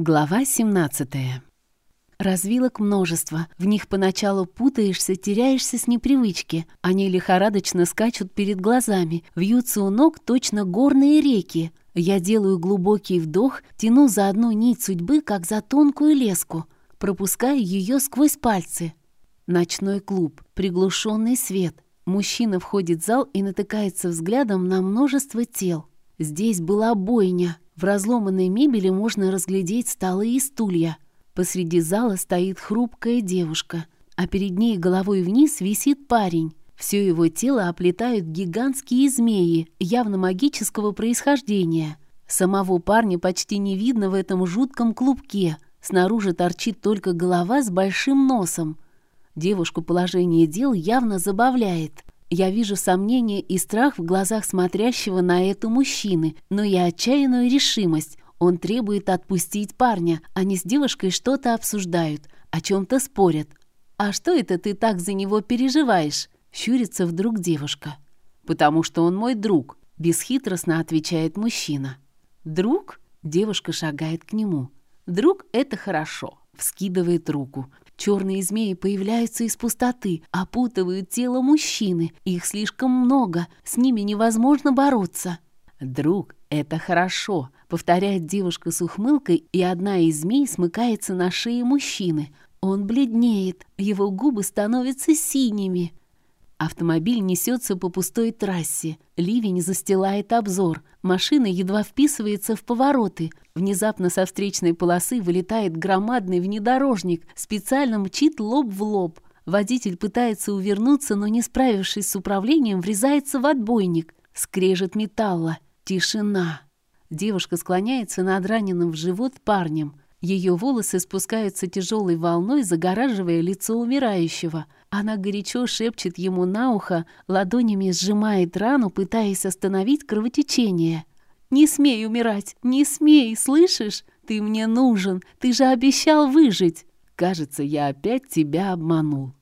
Глава 17 Развилок множество. В них поначалу путаешься, теряешься с непривычки. Они лихорадочно скачут перед глазами, вьются у ног точно горные реки. Я делаю глубокий вдох, тяну за одну нить судьбы, как за тонкую леску, пропуская ее сквозь пальцы. Ночной клуб, приглушенный свет. Мужчина входит в зал и натыкается взглядом на множество тел. Здесь была бойня. В разломанной мебели можно разглядеть столы и стулья. Посреди зала стоит хрупкая девушка, а перед ней головой вниз висит парень. Все его тело оплетают гигантские змеи, явно магического происхождения. Самого парня почти не видно в этом жутком клубке. Снаружи торчит только голова с большим носом. Девушку положение дел явно забавляет. Я вижу сомнение и страх в глазах смотрящего на это мужчины, но и отчаянную решимость. Он требует отпустить парня. Они с девушкой что-то обсуждают, о чем-то спорят. «А что это ты так за него переживаешь?» Щурится вдруг девушка. «Потому что он мой друг», — бесхитростно отвечает мужчина. «Друг?» — девушка шагает к нему. «Друг — это хорошо», — вскидывает руку. Черные змеи появляются из пустоты, опутывают тело мужчины. Их слишком много, с ними невозможно бороться. «Друг, это хорошо», — повторяет девушка с ухмылкой, и одна из змей смыкается на шее мужчины. Он бледнеет, его губы становятся синими. Автомобиль несется по пустой трассе. Ливень застилает обзор. Машина едва вписывается в повороты. Внезапно со встречной полосы вылетает громадный внедорожник. Специально мчит лоб в лоб. Водитель пытается увернуться, но, не справившись с управлением, врезается в отбойник. Скрежет металла. Тишина. Девушка склоняется над раненым в живот парнем. Ее волосы спускаются тяжелой волной, загораживая лицо умирающего. Она горячо шепчет ему на ухо, ладонями сжимает рану, пытаясь остановить кровотечение. «Не смей умирать! Не смей! Слышишь? Ты мне нужен! Ты же обещал выжить!» «Кажется, я опять тебя обманул».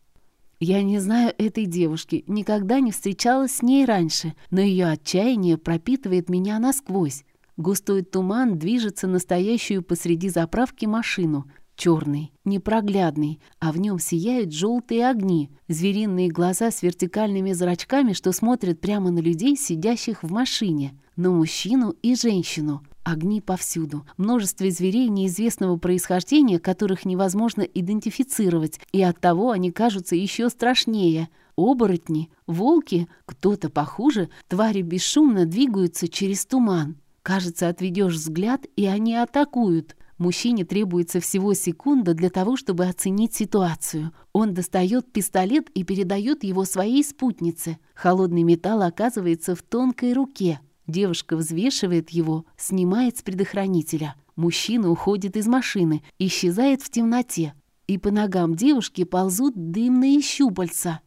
Я не знаю этой девушки, никогда не встречалась с ней раньше, но ее отчаяние пропитывает меня насквозь. Густой туман движется настоящую посреди заправки машину. Черный, непроглядный, а в нем сияют желтые огни, звериные глаза с вертикальными зрачками, что смотрят прямо на людей, сидящих в машине, на мужчину и женщину. Огни повсюду, множество зверей неизвестного происхождения, которых невозможно идентифицировать, и оттого они кажутся еще страшнее. Оборотни, волки, кто-то похуже, твари бесшумно двигаются через туман. Кажется, отведешь взгляд, и они атакуют. Мужчине требуется всего секунда для того, чтобы оценить ситуацию. Он достает пистолет и передает его своей спутнице. Холодный металл оказывается в тонкой руке. Девушка взвешивает его, снимает с предохранителя. Мужчина уходит из машины, исчезает в темноте. И по ногам девушки ползут дымные щупальца.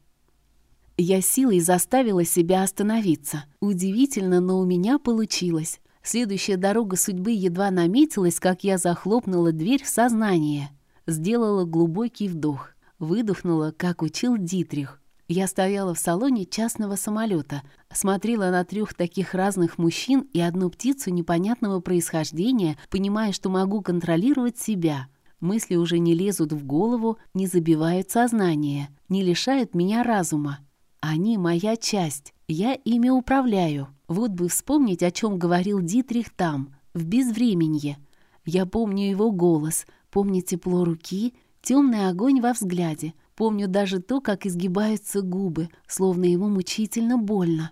Я силой заставила себя остановиться. Удивительно, но у меня получилось. Следующая дорога судьбы едва наметилась, как я захлопнула дверь в сознание. Сделала глубокий вдох. Выдохнула, как учил Дитрих. Я стояла в салоне частного самолета, смотрела на трех таких разных мужчин и одну птицу непонятного происхождения, понимая, что могу контролировать себя. Мысли уже не лезут в голову, не забивают сознание, не лишают меня разума. Они моя часть, я ими управляю. Вот бы вспомнить, о чем говорил Дитрих там, в безвременье. Я помню его голос, помню тепло руки, темный огонь во взгляде, помню даже то, как изгибаются губы, словно ему мучительно больно.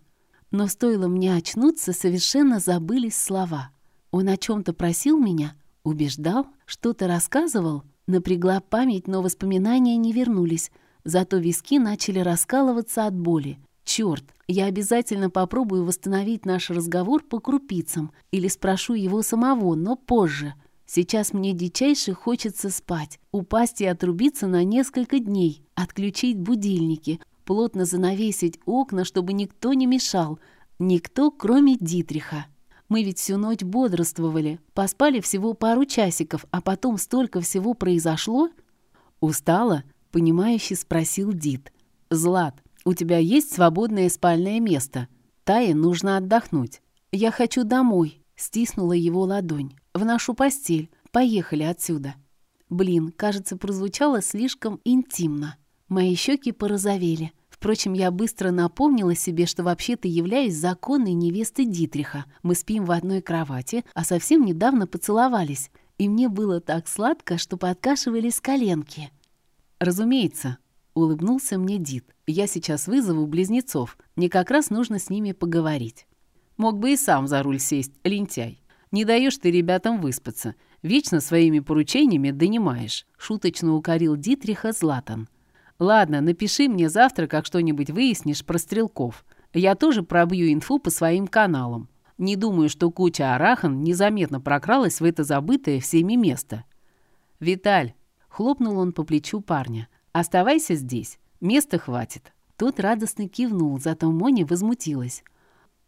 Но стоило мне очнуться, совершенно забылись слова. Он о чем-то просил меня, убеждал, что-то рассказывал, напрягла память, но воспоминания не вернулись, зато виски начали раскалываться от боли. Черт, я обязательно попробую восстановить наш разговор по крупицам или спрошу его самого, но позже. Сейчас мне дичайше хочется спать, упасть и отрубиться на несколько дней, отключить будильники, плотно занавесить окна, чтобы никто не мешал. Никто, кроме Дитриха. Мы ведь всю ночь бодрствовали, поспали всего пару часиков, а потом столько всего произошло. «Устала?» — понимающе спросил Дит. «Злат, у тебя есть свободное спальное место. Тае нужно отдохнуть. Я хочу домой», — стиснула его ладонь. «В нашу постель. Поехали отсюда». Блин, кажется, прозвучало слишком интимно. Мои щеки порозовели. Впрочем, я быстро напомнила себе, что вообще-то являюсь законной невестой Дитриха. Мы спим в одной кровати, а совсем недавно поцеловались. И мне было так сладко, что подкашивались коленки. «Разумеется», — улыбнулся мне Дит. «Я сейчас вызову близнецов. Мне как раз нужно с ними поговорить». «Мог бы и сам за руль сесть, лентяй. Не даешь ты ребятам выспаться. Вечно своими поручениями донимаешь», — шуточно укорил Дитриха Златан. «Ладно, напиши мне завтра, как что-нибудь выяснишь про стрелков. Я тоже пробью инфу по своим каналам. Не думаю, что куча арахан незаметно прокралась в это забытое всеми место». «Виталь», — хлопнул он по плечу парня, — «оставайся здесь, места хватит». Тот радостно кивнул, зато Мони возмутилась.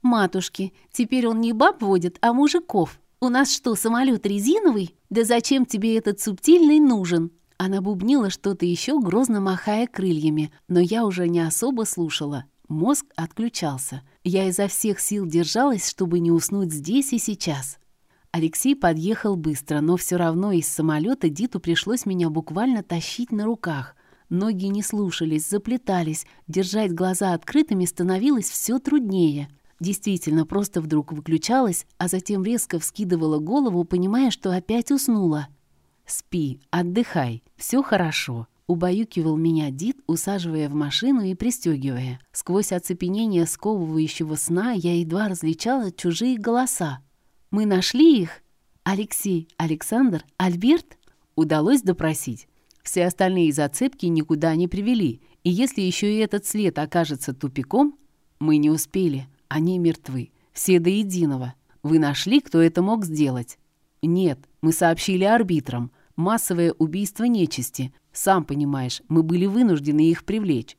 «Матушки, теперь он не баб водит, а мужиков. У нас что, самолет резиновый? Да зачем тебе этот субтильный нужен?» Она бубнила что-то еще, грозно махая крыльями, но я уже не особо слушала. Мозг отключался. Я изо всех сил держалась, чтобы не уснуть здесь и сейчас. Алексей подъехал быстро, но все равно из самолета Диту пришлось меня буквально тащить на руках. Ноги не слушались, заплетались, держать глаза открытыми становилось все труднее. Действительно, просто вдруг выключалась, а затем резко вскидывала голову, понимая, что опять уснула. «Спи, отдыхай, все хорошо», — убаюкивал меня Дид, усаживая в машину и пристегивая. Сквозь оцепенение сковывающего сна я едва различала чужие голоса. «Мы нашли их? Алексей, Александр, Альберт?» Удалось допросить. Все остальные зацепки никуда не привели, и если еще и этот след окажется тупиком, мы не успели. Они мертвы. Все до единого. Вы нашли, кто это мог сделать? Нет, мы сообщили арбитрам. Массовое убийство нечисти. Сам понимаешь, мы были вынуждены их привлечь.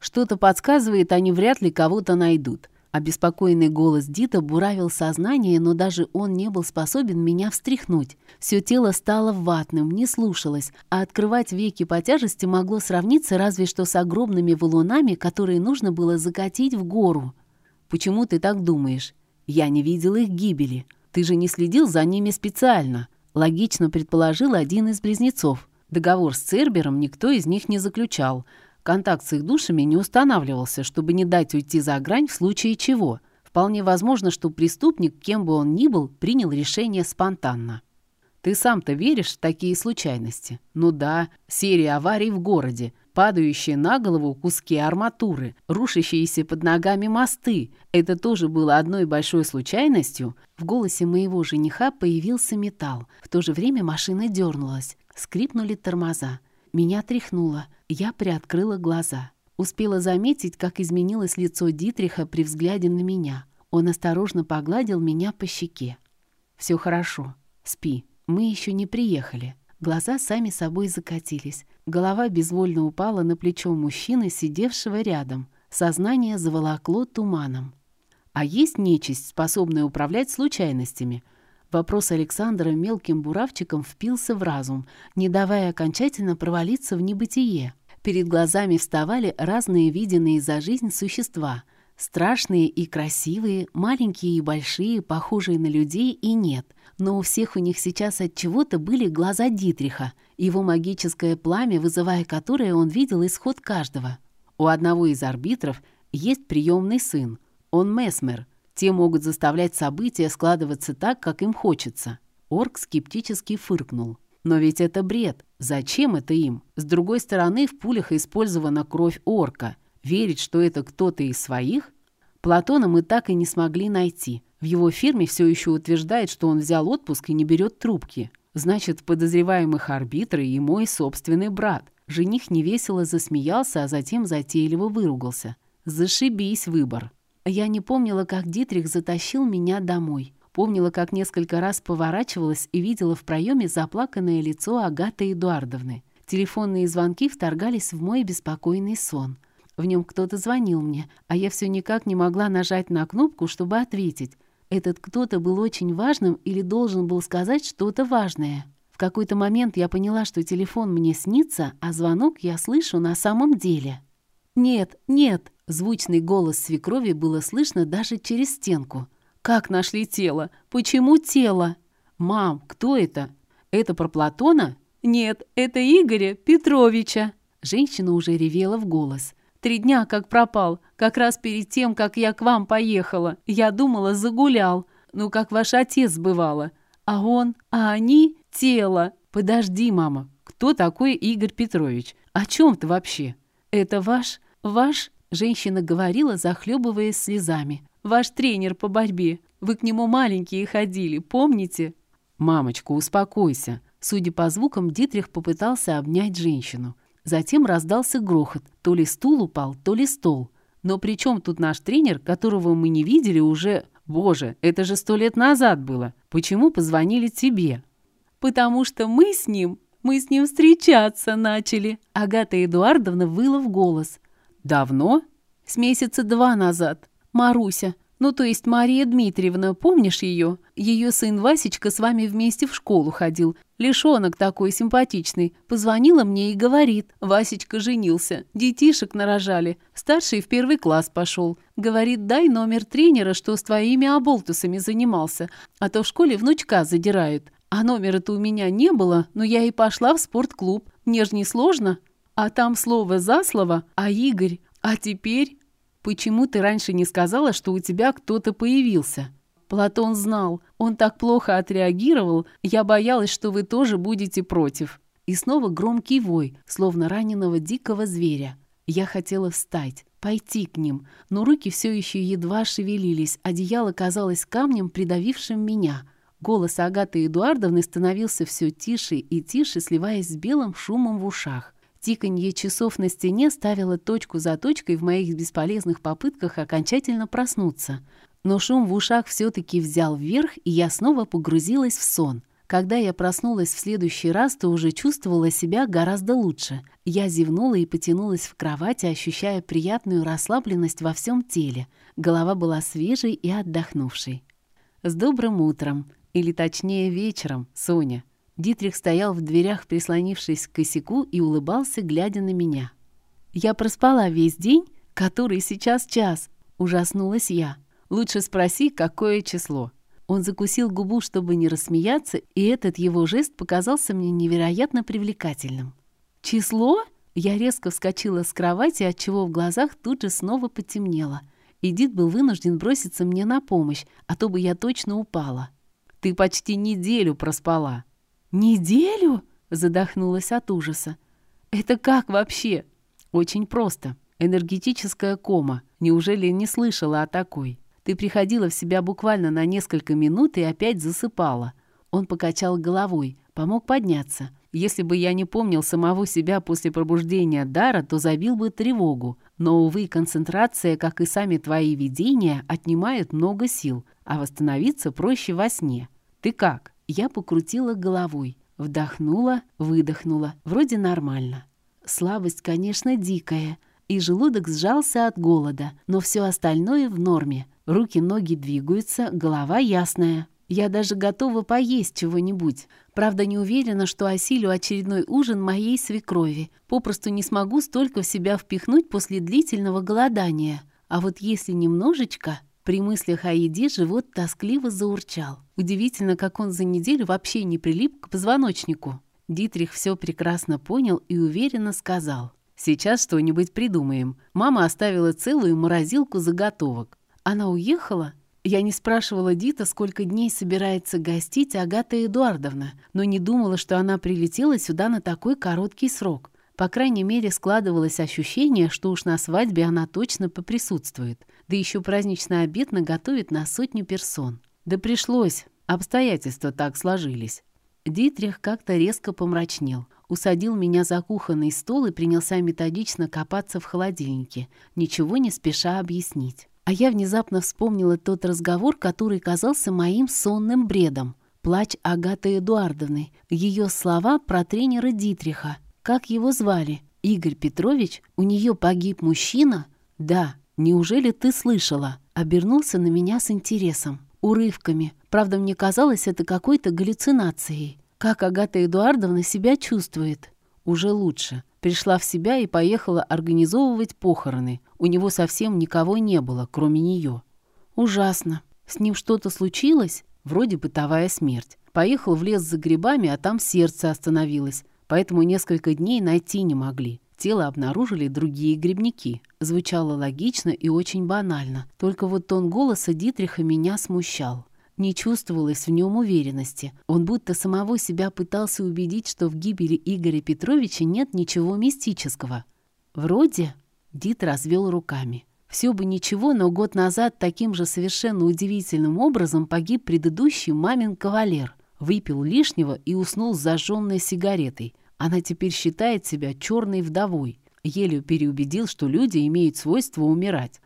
Что-то подсказывает, они вряд ли кого-то найдут. Обеспокоенный голос Дита буравил сознание, но даже он не был способен меня встряхнуть. Все тело стало ватным, не слушалось, а открывать веки по тяжести могло сравниться разве что с огромными валунами, которые нужно было закатить в гору. Почему ты так думаешь? Я не видел их гибели. Ты же не следил за ними специально. Логично предположил один из близнецов. Договор с Цербером никто из них не заключал. Контакт с их душами не устанавливался, чтобы не дать уйти за грань в случае чего. Вполне возможно, что преступник, кем бы он ни был, принял решение спонтанно. Ты сам-то веришь в такие случайности? Ну да, серия аварий в городе, падающие на голову куски арматуры, рушащиеся под ногами мосты. Это тоже было одной большой случайностью. В голосе моего жениха появился металл. В то же время машина дернулась. Скрипнули тормоза. Меня тряхнуло. Я приоткрыла глаза. Успела заметить, как изменилось лицо Дитриха при взгляде на меня. Он осторожно погладил меня по щеке. «Все хорошо. Спи. Мы еще не приехали». Глаза сами собой закатились. Голова безвольно упала на плечо мужчины, сидевшего рядом. Сознание заволокло туманом. А есть нечисть, способная управлять случайностями? Вопрос Александра мелким буравчиком впился в разум, не давая окончательно провалиться в небытие. Перед глазами вставали разные виденные за жизнь существа. Страшные и красивые, маленькие и большие, похожие на людей и нет — но у всех у них сейчас от чего-то были глаза Дитриха, его магическое пламя, вызывая которое он видел исход каждого. У одного из арбитров есть приемный сын. Он месмер. Те могут заставлять события складываться так, как им хочется. Орк скептически фыркнул. Но ведь это бред. Зачем это им? С другой стороны, в пулях использована кровь орка. Верить, что это кто-то из своих? Платона мы так и не смогли найти. В его фирме все еще утверждает, что он взял отпуск и не берет трубки. Значит, подозреваемых арбитры и мой собственный брат. Жених невесело засмеялся, а затем затейливо выругался. Зашибись выбор. Я не помнила, как Дитрих затащил меня домой. Помнила, как несколько раз поворачивалась и видела в проеме заплаканное лицо Агаты Эдуардовны. Телефонные звонки вторгались в мой беспокойный сон. В нем кто-то звонил мне, а я все никак не могла нажать на кнопку, чтобы ответить. Этот кто-то был очень важным или должен был сказать что-то важное. В какой-то момент я поняла, что телефон мне снится, а звонок я слышу на самом деле. «Нет, нет!» — звучный голос свекрови было слышно даже через стенку. «Как нашли тело? Почему тело?» «Мам, кто это?» Это про Платона? Нет, это Игоря Петровича. Женщина уже ревела в голос. Три дня как пропал, как раз перед тем, как я к вам поехала. Я думала, загулял. Ну, как ваш отец бывало. А он, а они — тело. Подожди, мама, кто такой Игорь Петрович? О чем ты вообще? Это ваш, ваш... Женщина говорила, захлебываясь слезами. «Ваш тренер по борьбе. Вы к нему маленькие ходили, помните?» «Мамочка, успокойся». Судя по звукам, Дитрих попытался обнять женщину. Затем раздался грохот. То ли стул упал, то ли стол. Но при чем тут наш тренер, которого мы не видели уже... Боже, это же сто лет назад было. Почему позвонили тебе? Потому что мы с ним... Мы с ним встречаться начали. Агата Эдуардовна выла в голос. Давно? С месяца два назад. Маруся, ну, то есть Мария Дмитриевна, помнишь ее? Ее сын Васечка с вами вместе в школу ходил. Лишонок такой симпатичный. Позвонила мне и говорит. Васечка женился. Детишек нарожали. Старший в первый класс пошел. Говорит, дай номер тренера, что с твоими оболтусами занимался. А то в школе внучка задирают. А номера-то у меня не было, но я и пошла в спортклуб. Мне ж не сложно. А там слово за слово, а Игорь. А теперь... Почему ты раньше не сказала, что у тебя кто-то появился? Платон знал. Он так плохо отреагировал. Я боялась, что вы тоже будете против. И снова громкий вой, словно раненого дикого зверя. Я хотела встать, пойти к ним, но руки все еще едва шевелились, одеяло казалось камнем, придавившим меня. Голос Агаты Эдуардовны становился все тише и тише, сливаясь с белым шумом в ушах. Тиканье часов на стене ставило точку за точкой в моих бесполезных попытках окончательно проснуться. Но шум в ушах все-таки взял вверх, и я снова погрузилась в сон. Когда я проснулась в следующий раз, то уже чувствовала себя гораздо лучше. Я зевнула и потянулась в кровати, ощущая приятную расслабленность во всем теле. Голова была свежей и отдохнувшей. «С добрым утром!» Или точнее вечером, Соня. Дитрих стоял в дверях, прислонившись к косяку, и улыбался, глядя на меня. «Я проспала весь день, который сейчас час», — ужаснулась я. «Лучше спроси, какое число». Он закусил губу, чтобы не рассмеяться, и этот его жест показался мне невероятно привлекательным. «Число?» Я резко вскочила с кровати, отчего в глазах тут же снова потемнело. Эдит был вынужден броситься мне на помощь, а то бы я точно упала. «Ты почти неделю проспала», «Неделю?» — задохнулась от ужаса. «Это как вообще?» «Очень просто. Энергетическая кома. Неужели не слышала о такой? Ты приходила в себя буквально на несколько минут и опять засыпала». Он покачал головой, помог подняться. Если бы я не помнил самого себя после пробуждения дара, то забил бы тревогу. Но, увы, концентрация, как и сами твои видения, отнимает много сил, а восстановиться проще во сне. Ты как? Я покрутила головой, вдохнула, выдохнула. Вроде нормально. Слабость, конечно, дикая, и желудок сжался от голода, но все остальное в норме. Руки-ноги двигаются, голова ясная. Я даже готова поесть чего-нибудь. Правда, не уверена, что осилю очередной ужин моей свекрови. Попросту не смогу столько в себя впихнуть после длительного голодания. А вот если немножечко... При мыслях о еде живот тоскливо заурчал. Удивительно, как он за неделю вообще не прилип к позвоночнику. Дитрих все прекрасно понял и уверенно сказал. «Сейчас что-нибудь придумаем. Мама оставила целую морозилку заготовок. Она уехала?» Я не спрашивала Дита, сколько дней собирается гостить Агата Эдуардовна, но не думала, что она прилетела сюда на такой короткий срок. По крайней мере, складывалось ощущение, что уж на свадьбе она точно поприсутствует. Да еще праздничный обед наготовит на сотню персон. Да пришлось, обстоятельства так сложились. Дитрих как-то резко помрачнел. Усадил меня за кухонный стол и принялся методично копаться в холодильнике, ничего не спеша объяснить. А я внезапно вспомнила тот разговор, который казался моим сонным бредом. Плач Агаты Эдуардовны, ее слова про тренера Дитриха. Как его звали? Игорь Петрович? У нее погиб мужчина? Да, «Неужели ты слышала?» Обернулся на меня с интересом. Урывками. Правда, мне казалось это какой-то галлюцинацией. Как Агата Эдуардовна себя чувствует? Уже лучше. Пришла в себя и поехала организовывать похороны. У него совсем никого не было, кроме нее. Ужасно. С ним что-то случилось? Вроде бытовая смерть. Поехал в лес за грибами, а там сердце остановилось. Поэтому несколько дней найти не могли. Тело обнаружили другие грибники. Звучало логично и очень банально. Только вот тон голоса Дитриха меня смущал. Не чувствовалось в нем уверенности. Он будто самого себя пытался убедить, что в гибели Игоря Петровича нет ничего мистического. Вроде Дит развел руками. Все бы ничего, но год назад таким же совершенно удивительным образом погиб предыдущий мамин кавалер. Выпил лишнего и уснул с зажженной сигаретой. Она теперь считает себя черной вдовой. Еле переубедил, что люди имеют свойство умирать.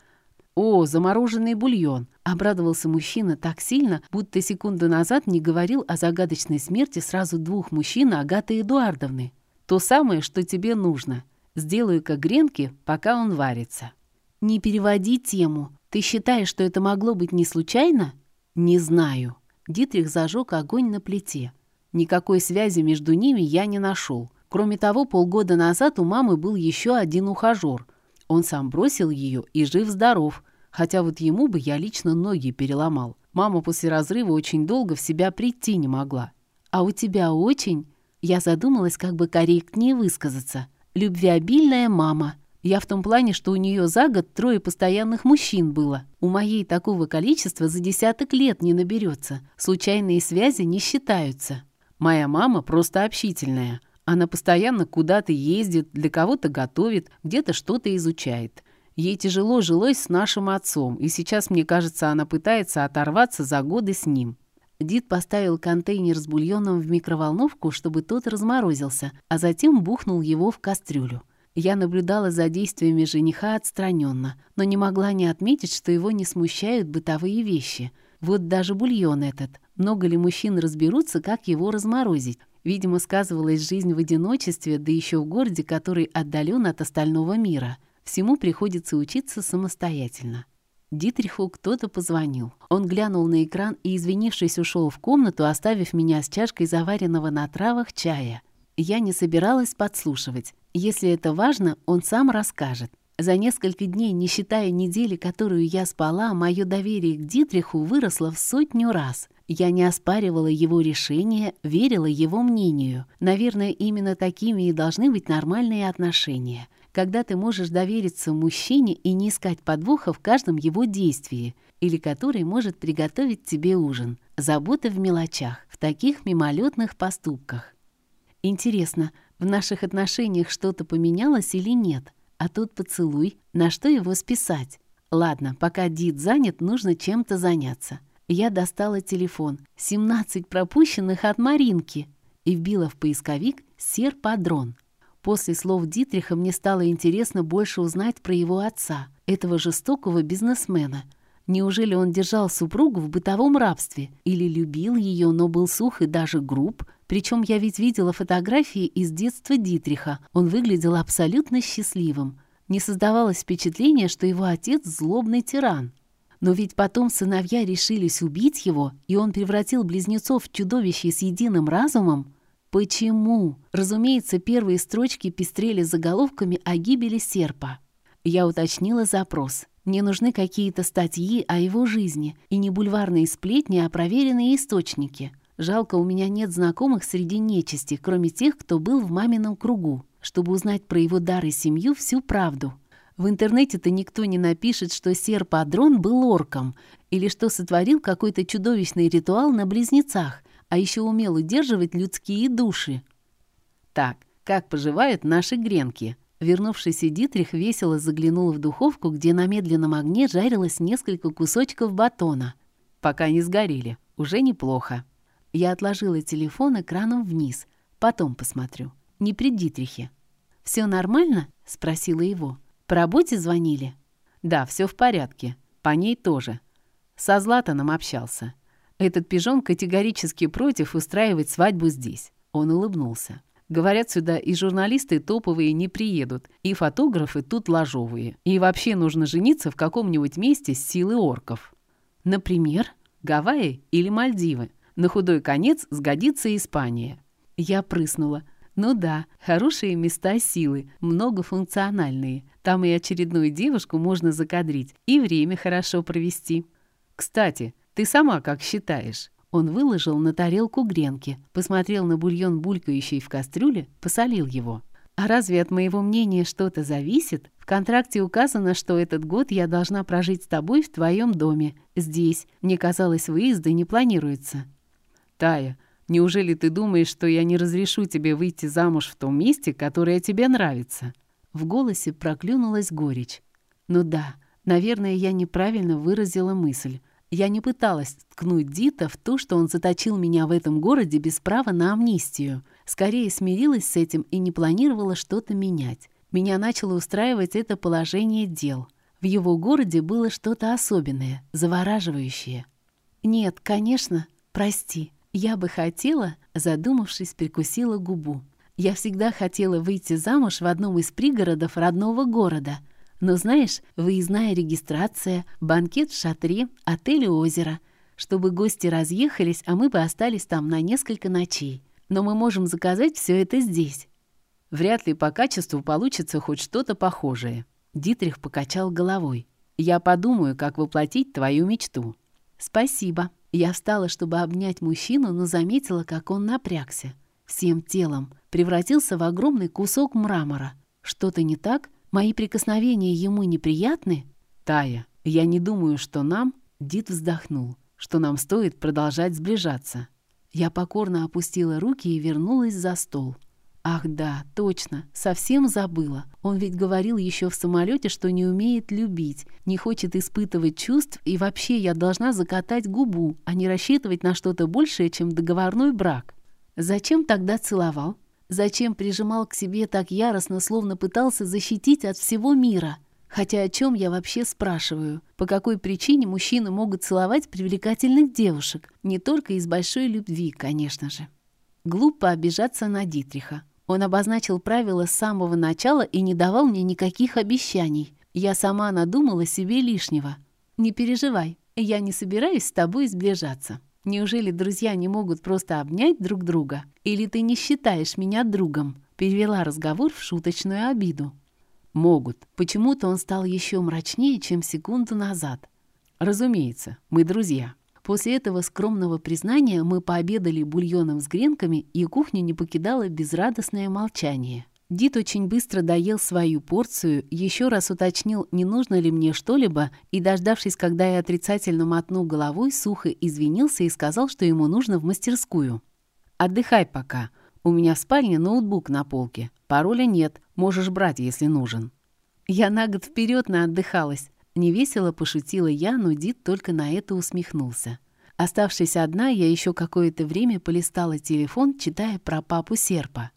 «О, замороженный бульон!» — обрадовался мужчина так сильно, будто секунду назад не говорил о загадочной смерти сразу двух мужчин Агаты Эдуардовны. «То самое, что тебе нужно. Сделаю-ка гренки, пока он варится». «Не переводи тему. Ты считаешь, что это могло быть не случайно?» «Не знаю». Дитрих зажег огонь на плите. Никакой связи между ними я не нашел. Кроме того, полгода назад у мамы был еще один ухажер. Он сам бросил ее и жив-здоров, хотя вот ему бы я лично ноги переломал. Мама после разрыва очень долго в себя прийти не могла. «А у тебя очень...» Я задумалась, как бы корректнее высказаться. «Любвеобильная мама», я в том плане, что у нее за год трое постоянных мужчин было. У моей такого количества за десяток лет не наберется. Случайные связи не считаются. Моя мама просто общительная. Она постоянно куда-то ездит, для кого-то готовит, где-то что-то изучает. Ей тяжело жилось с нашим отцом, и сейчас, мне кажется, она пытается оторваться за годы с ним. Дид поставил контейнер с бульоном в микроволновку, чтобы тот разморозился, а затем бухнул его в кастрюлю. Я наблюдала за действиями жениха отстраненно, но не могла не отметить, что его не смущают бытовые вещи. Вот даже бульон этот. Много ли мужчин разберутся, как его разморозить? Видимо, сказывалась жизнь в одиночестве, да еще в городе, который отдален от остального мира. Всему приходится учиться самостоятельно. Дитриху кто-то позвонил. Он глянул на экран и, извинившись, ушел в комнату, оставив меня с чашкой заваренного на травах чая. Я не собиралась подслушивать. Если это важно, он сам расскажет. За несколько дней, не считая недели, которую я спала, мое доверие к Дитриху выросло в сотню раз. Я не оспаривала его решение, верила его мнению. Наверное, именно такими и должны быть нормальные отношения. Когда ты можешь довериться мужчине и не искать подвоха в каждом его действии, или который может приготовить тебе ужин. Забота в мелочах, в таких мимолетных поступках. Интересно, в наших отношениях что-то поменялось или нет? А тут поцелуй, на что его списать? Ладно, пока Дид занят, нужно чем-то заняться. Я достала телефон. 17 пропущенных от Маринки. И вбила в поисковик «Серпадрон». После слов Дитриха мне стало интересно больше узнать про его отца, этого жестокого бизнесмена. Неужели он держал супругу в бытовом рабстве? Или любил ее, но был сух и даже груб? Причем я ведь видела фотографии из детства Дитриха. Он выглядел абсолютно счастливым. Не создавалось впечатления, что его отец злобный тиран. Но ведь потом сыновья решились убить его, и он превратил близнецов в чудовище с единым разумом. Почему? Разумеется, первые строчки пестрели заголовками о гибели серпа. Я уточнила запрос. Мне нужны какие-то статьи о его жизни, и не бульварные сплетни, а проверенные источники – Жалко, у меня нет знакомых среди нечисти, кроме тех, кто был в мамином кругу, чтобы узнать про его дар и семью всю правду. В интернете-то никто не напишет, что серп-адрон был орком, или что сотворил какой-то чудовищный ритуал на близнецах, а еще умел удерживать людские души. Так, как поживают наши гренки? Вернувшийся Дитрих весело заглянул в духовку, где на медленном огне жарилось несколько кусочков батона. Пока не сгорели. Уже неплохо. Я отложила телефон экраном вниз. Потом посмотрю. Не при Дитрихе. «Все нормально?» — спросила его. «По работе звонили?» «Да, все в порядке. По ней тоже. Со Златаном общался. Этот пижон категорически против устраивать свадьбу здесь». Он улыбнулся. Говорят, сюда и журналисты топовые не приедут, и фотографы тут ложовые. И вообще нужно жениться в каком-нибудь месте с силы орков. Например, Гавайи или Мальдивы. На худой конец сгодится Испания. Я прыснула. Ну да, хорошие места силы, многофункциональные. Там и очередную девушку можно закадрить, и время хорошо провести. Кстати, ты сама как считаешь? Он выложил на тарелку гренки, посмотрел на бульон, булькающий в кастрюле, посолил его. А разве от моего мнения что-то зависит? В контракте указано, что этот год я должна прожить с тобой в твоем доме. Здесь. Мне казалось, выезда не планируется. Тая, неужели ты думаешь, что я не разрешу тебе выйти замуж в том месте, которое тебе нравится? В голосе проклюнулась горечь. Ну да, наверное, я неправильно выразила мысль. Я не пыталась ткнуть Дита в то, что он заточил меня в этом городе без права на амнистию. Скорее смирилась с этим и не планировала что-то менять. Меня начало устраивать это положение дел. В его городе было что-то особенное, завораживающее. «Нет, конечно, прости. Я бы хотела...» Задумавшись, прикусила губу. «Я всегда хотела выйти замуж в одном из пригородов родного города — но знаешь, выездная регистрация, банкет в шатре, отель у озера. Чтобы гости разъехались, а мы бы остались там на несколько ночей. Но мы можем заказать все это здесь. Вряд ли по качеству получится хоть что-то похожее. Дитрих покачал головой. Я подумаю, как воплотить твою мечту. Спасибо. Я встала, чтобы обнять мужчину, но заметила, как он напрягся. Всем телом. Превратился в огромный кусок мрамора. Что-то не так? Мои прикосновения ему неприятны? Тая, я не думаю, что нам... Дид вздохнул, что нам стоит продолжать сближаться. Я покорно опустила руки и вернулась за стол. Ах да, точно, совсем забыла. Он ведь говорил еще в самолете, что не умеет любить, не хочет испытывать чувств, и вообще я должна закатать губу, а не рассчитывать на что-то большее, чем договорной брак. Зачем тогда целовал? Зачем прижимал к себе так яростно, словно пытался защитить от всего мира? Хотя о чем я вообще спрашиваю? По какой причине мужчины могут целовать привлекательных девушек? Не только из большой любви, конечно же. Глупо обижаться на Дитриха. Он обозначил правила с самого начала и не давал мне никаких обещаний. Я сама надумала себе лишнего. Не переживай, я не собираюсь с тобой сближаться. Неужели друзья не могут просто обнять друг друга? Или ты не считаешь меня другом?» Перевела разговор в шуточную обиду. «Могут. Почему-то он стал еще мрачнее, чем секунду назад. Разумеется, мы друзья». После этого скромного признания мы пообедали бульоном с гренками, и кухню не покидало безрадостное молчание. Дид очень быстро доел свою порцию, еще раз уточнил, не нужно ли мне что-либо, и, дождавшись, когда я отрицательно мотну головой, сухо извинился и сказал, что ему нужно в мастерскую. «Отдыхай пока. У меня в спальне ноутбук на полке. Пароля нет, можешь брать, если нужен». Я на год вперед наотдыхалась. Невесело пошутила я, но Дид только на это усмехнулся. Оставшись одна, я еще какое-то время полистала телефон, читая про папу Серпа.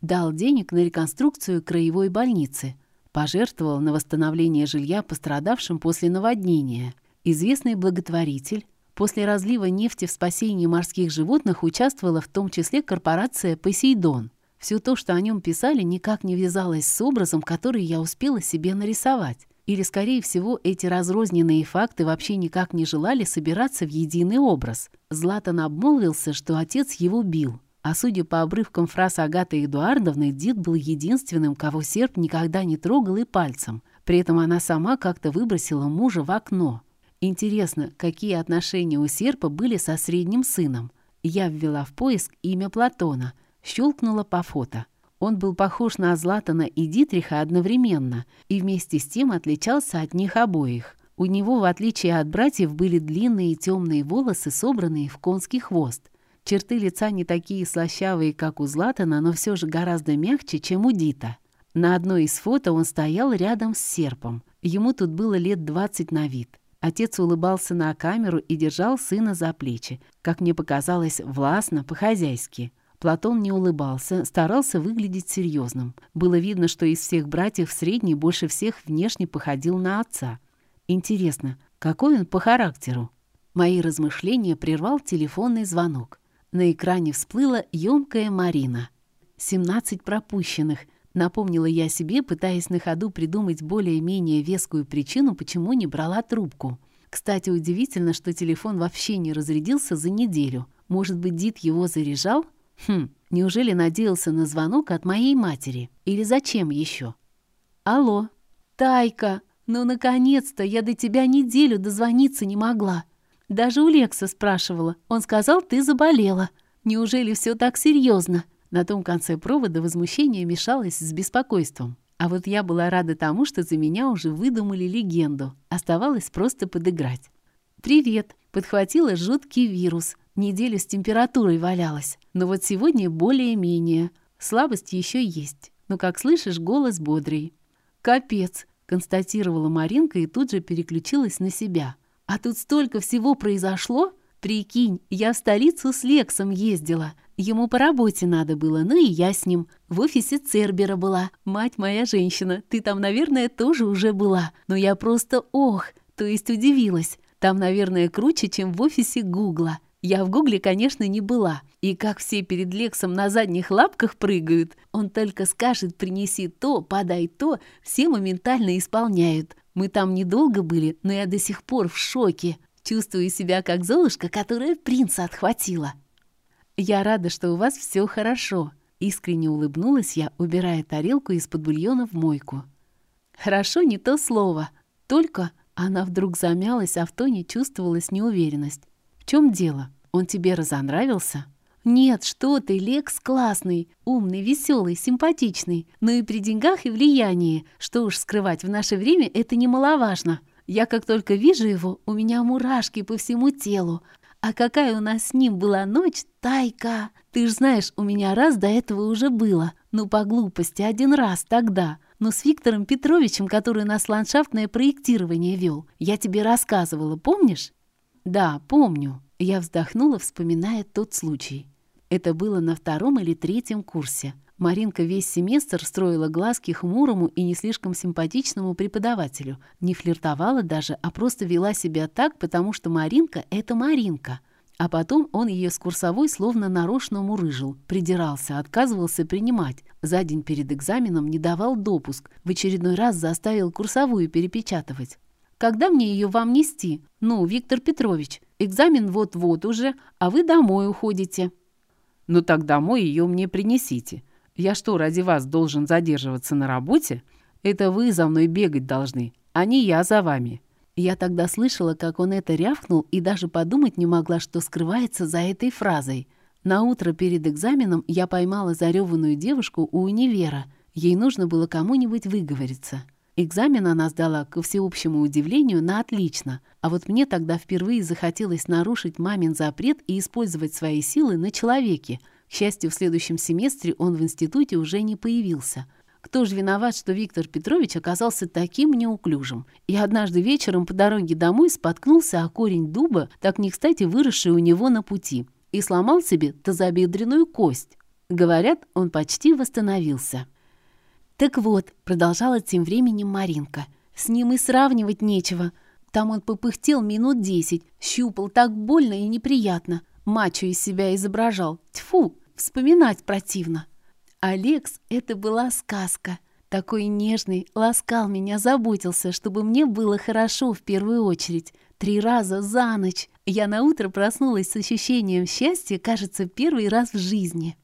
Дал денег на реконструкцию краевой больницы. Пожертвовал на восстановление жилья пострадавшим после наводнения. Известный благотворитель. После разлива нефти в спасении морских животных участвовала в том числе корпорация «Посейдон». Все то, что о нем писали, никак не вязалось с образом, который я успела себе нарисовать. Или, скорее всего, эти разрозненные факты вообще никак не желали собираться в единый образ. Златан обмолвился, что отец его бил. А судя по обрывкам фраз Агаты Эдуардовны, дед был единственным, кого серп никогда не трогал и пальцем. При этом она сама как-то выбросила мужа в окно. Интересно, какие отношения у серпа были со средним сыном? Я ввела в поиск имя Платона, щелкнула по фото. Он был похож на Златана и Дитриха одновременно и вместе с тем отличался от них обоих. У него, в отличие от братьев, были длинные темные волосы, собранные в конский хвост. Черты лица не такие слащавые, как у Златана, но все же гораздо мягче, чем у Дита. На одной из фото он стоял рядом с серпом. Ему тут было лет 20 на вид. Отец улыбался на камеру и держал сына за плечи, как мне показалось, властно, по-хозяйски. Платон не улыбался, старался выглядеть серьезным. Было видно, что из всех братьев средний больше всех внешне походил на отца. Интересно, какой он по характеру? Мои размышления прервал телефонный звонок. На экране всплыла емкая Марина. «17 пропущенных», — напомнила я себе, пытаясь на ходу придумать более-менее вескую причину, почему не брала трубку. Кстати, удивительно, что телефон вообще не разрядился за неделю. Может быть, Дид его заряжал? Хм, неужели надеялся на звонок от моей матери? Или зачем еще? «Алло, Тайка, ну, наконец-то, я до тебя неделю дозвониться не могла. Даже у Лекса спрашивала. Он сказал, ты заболела. Неужели все так серьезно? На том конце провода возмущение мешалось с беспокойством. А вот я была рада тому, что за меня уже выдумали легенду. Оставалось просто подыграть. «Привет!» — подхватила жуткий вирус. Неделю с температурой валялась. Но вот сегодня более-менее. Слабость еще есть. Но, как слышишь, голос бодрый. «Капец!» — констатировала Маринка и тут же переключилась на себя. «А тут столько всего произошло!» Прикинь, я в столицу с Лексом ездила. Ему по работе надо было, ну и я с ним. В офисе Цербера была. Мать моя женщина, ты там, наверное, тоже уже была. Но я просто ох, то есть удивилась. Там, наверное, круче, чем в офисе Гугла. Я в Гугле, конечно, не была. И как все перед Лексом на задних лапках прыгают, он только скажет «принеси то, подай то», все моментально исполняют. Мы там недолго были, но я до сих пор в шоке. Чувствую себя как Золушка, которая принца отхватила. Я рада, что у вас все хорошо. Искренне улыбнулась я, убирая тарелку из-под бульона в мойку. Хорошо не то слово. Только она вдруг замялась, а в тоне чувствовалась неуверенность. В чем дело? Он тебе разонравился? Нет, что ты, Лекс классный, умный, веселый, симпатичный. Но и при деньгах и влиянии. Что уж скрывать, в наше время это немаловажно. Я как только вижу его, у меня мурашки по всему телу. А какая у нас с ним была ночь, Тайка! Ты ж знаешь, у меня раз до этого уже было. Ну, по глупости, один раз тогда. Но с Виктором Петровичем, который нас ландшафтное проектирование вел. Я тебе рассказывала, помнишь? Да, помню. Я вздохнула, вспоминая тот случай. Это было на втором или третьем курсе. Маринка весь семестр строила глазки хмурому и не слишком симпатичному преподавателю. Не флиртовала даже, а просто вела себя так, потому что Маринка — это Маринка. А потом он ее с курсовой словно нарочно мурыжил, придирался, отказывался принимать. За день перед экзаменом не давал допуск, в очередной раз заставил курсовую перепечатывать. «Когда мне ее вам нести? Ну, Виктор Петрович, экзамен вот-вот уже, а вы домой уходите». «Ну так домой ее мне принесите», я что, ради вас должен задерживаться на работе? Это вы за мной бегать должны, а не я за вами». Я тогда слышала, как он это рявкнул, и даже подумать не могла, что скрывается за этой фразой. На утро перед экзаменом я поймала зареванную девушку у универа. Ей нужно было кому-нибудь выговориться. Экзамен она сдала, ко всеобщему удивлению, на отлично. А вот мне тогда впервые захотелось нарушить мамин запрет и использовать свои силы на человеке, к счастью, в следующем семестре он в институте уже не появился. Кто же виноват, что Виктор Петрович оказался таким неуклюжим? И однажды вечером по дороге домой споткнулся о корень дуба, так не кстати выросший у него на пути, и сломал себе тазобедренную кость. Говорят, он почти восстановился. «Так вот», — продолжала тем временем Маринка, — «с ним и сравнивать нечего. Там он попыхтел минут десять, щупал так больно и неприятно. Мачо из себя изображал. Тьфу, Вспоминать противно. Алекс — это была сказка. Такой нежный, ласкал меня, заботился, чтобы мне было хорошо в первую очередь. Три раза за ночь. Я наутро проснулась с ощущением счастья, кажется, первый раз в жизни.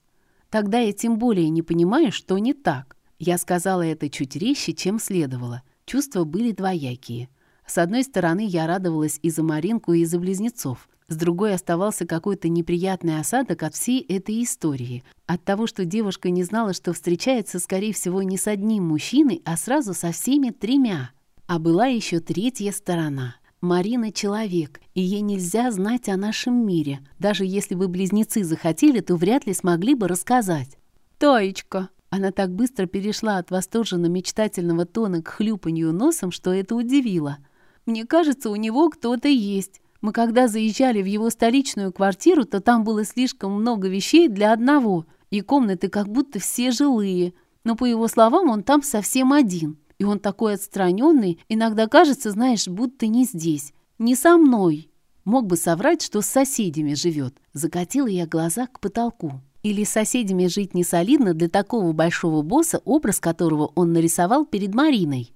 Тогда я тем более не понимаю, что не так. Я сказала это чуть резче, чем следовало. Чувства были двоякие. С одной стороны, я радовалась и за Маринку, и за близнецов. С другой оставался какой-то неприятный осадок от всей этой истории. От того, что девушка не знала, что встречается, скорее всего, не с одним мужчиной, а сразу со всеми тремя. А была еще третья сторона. Марина — человек, и ей нельзя знать о нашем мире. Даже если бы близнецы захотели, то вряд ли смогли бы рассказать. «Таечка!» Она так быстро перешла от восторженно-мечтательного тона к хлюпанью носом, что это удивило. «Мне кажется, у него кто-то есть. Мы когда заезжали в его столичную квартиру, то там было слишком много вещей для одного, и комнаты как будто все жилые. Но, по его словам, он там совсем один. И он такой отстраненный, иногда кажется, знаешь, будто не здесь, не со мной. Мог бы соврать, что с соседями живет. Закатила я глаза к потолку. Или с соседями жить не солидно для такого большого босса, образ которого он нарисовал перед Мариной.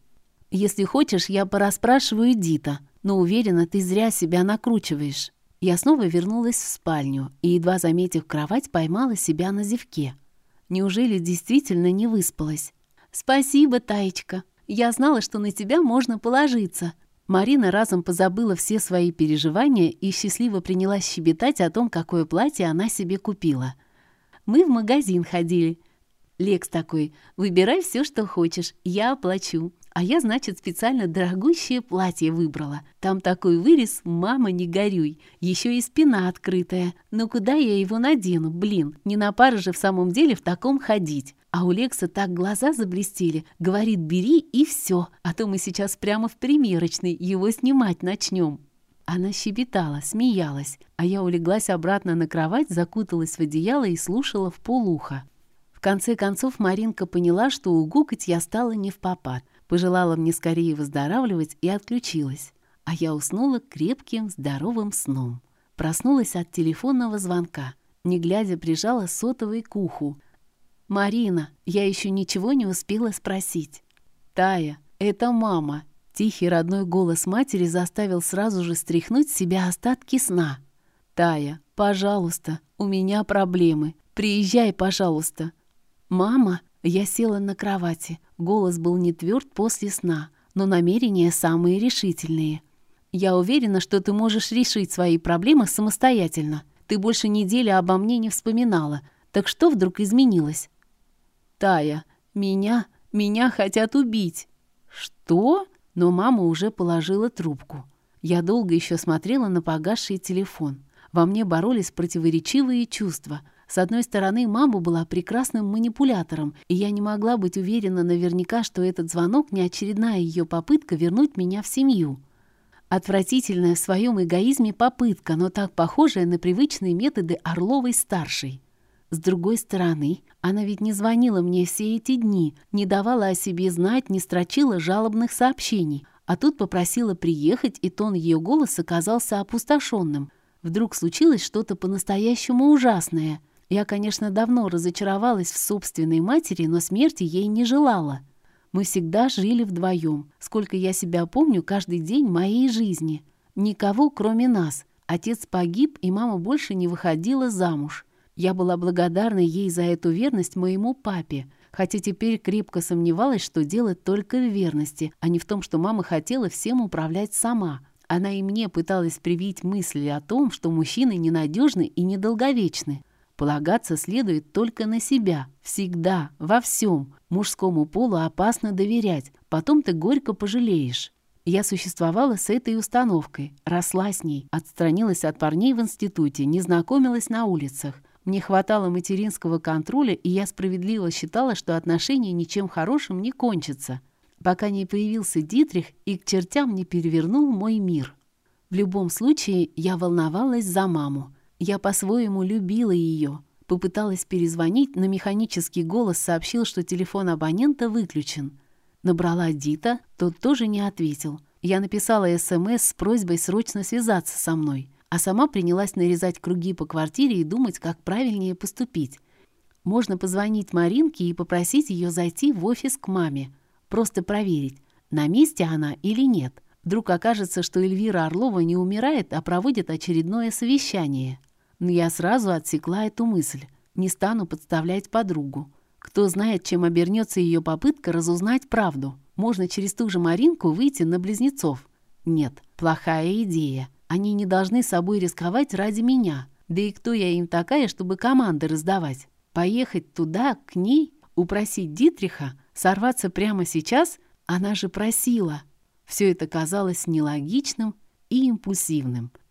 Если хочешь, я пораспрашиваю Дита но уверена, ты зря себя накручиваешь». Я снова вернулась в спальню и, едва заметив кровать, поймала себя на зевке. Неужели действительно не выспалась? «Спасибо, Таечка. Я знала, что на тебя можно положиться». Марина разом позабыла все свои переживания и счастливо принялась щебетать о том, какое платье она себе купила. «Мы в магазин ходили». Лекс такой, «Выбирай все, что хочешь, я оплачу». А я, значит, специально дорогущее платье выбрала. Там такой вырез, мама, не горюй. Еще и спина открытая. Но куда я его надену, блин? Не на пары же в самом деле в таком ходить. А у Лекса так глаза заблестели. Говорит, бери и все. А то мы сейчас прямо в примерочной его снимать начнем. Она щебетала, смеялась, а я улеглась обратно на кровать, закуталась в одеяло и слушала в полуха. В конце концов Маринка поняла, что угукать я стала не в попад пожелала мне скорее выздоравливать и отключилась. А я уснула крепким, здоровым сном. Проснулась от телефонного звонка. Не глядя, прижала сотовый к уху. «Марина, я еще ничего не успела спросить». «Тая, это мама». Тихий родной голос матери заставил сразу же стряхнуть с себя остатки сна. «Тая, пожалуйста, у меня проблемы. Приезжай, пожалуйста». «Мама?» Я села на кровати. Голос был не тверд после сна, но намерения самые решительные. «Я уверена, что ты можешь решить свои проблемы самостоятельно. Ты больше недели обо мне не вспоминала. Так что вдруг изменилось?» «Тая, меня, меня хотят убить». «Что?» Но мама уже положила трубку. Я долго еще смотрела на погасший телефон. Во мне боролись противоречивые чувства. С одной стороны, мама была прекрасным манипулятором, и я не могла быть уверена наверняка, что этот звонок не очередная ее попытка вернуть меня в семью. Отвратительная в своем эгоизме попытка, но так похожая на привычные методы Орловой-старшей. С другой стороны, она ведь не звонила мне все эти дни, не давала о себе знать, не строчила жалобных сообщений, а тут попросила приехать, и тон ее голоса казался опустошенным. Вдруг случилось что-то по-настоящему ужасное — я, конечно, давно разочаровалась в собственной матери, но смерти ей не желала. Мы всегда жили вдвоем. Сколько я себя помню, каждый день моей жизни. Никого, кроме нас. Отец погиб, и мама больше не выходила замуж. Я была благодарна ей за эту верность моему папе, хотя теперь крепко сомневалась, что дело только в верности, а не в том, что мама хотела всем управлять сама. Она и мне пыталась привить мысли о том, что мужчины ненадежны и недолговечны. Полагаться следует только на себя. Всегда, во всем. Мужскому полу опасно доверять. Потом ты горько пожалеешь. Я существовала с этой установкой, росла с ней, отстранилась от парней в институте, не знакомилась на улицах. Мне хватало материнского контроля, и я справедливо считала, что отношения ничем хорошим не кончатся, пока не появился Дитрих и к чертям не перевернул мой мир. В любом случае, я волновалась за маму. Я по-своему любила ее. Попыталась перезвонить, но механический голос сообщил, что телефон абонента выключен. Набрала Дита, тот тоже не ответил. Я написала СМС с просьбой срочно связаться со мной, а сама принялась нарезать круги по квартире и думать, как правильнее поступить. Можно позвонить Маринке и попросить ее зайти в офис к маме. Просто проверить, на месте она или нет. Вдруг окажется, что Эльвира Орлова не умирает, а проводит очередное совещание. Но я сразу отсекла эту мысль. Не стану подставлять подругу. Кто знает, чем обернется ее попытка разузнать правду. Можно через ту же Маринку выйти на близнецов. Нет, плохая идея. Они не должны собой рисковать ради меня. Да и кто я им такая, чтобы команды раздавать? Поехать туда, к ней, упросить Дитриха, сорваться прямо сейчас? Она же просила. Все это казалось нелогичным и импульсивным –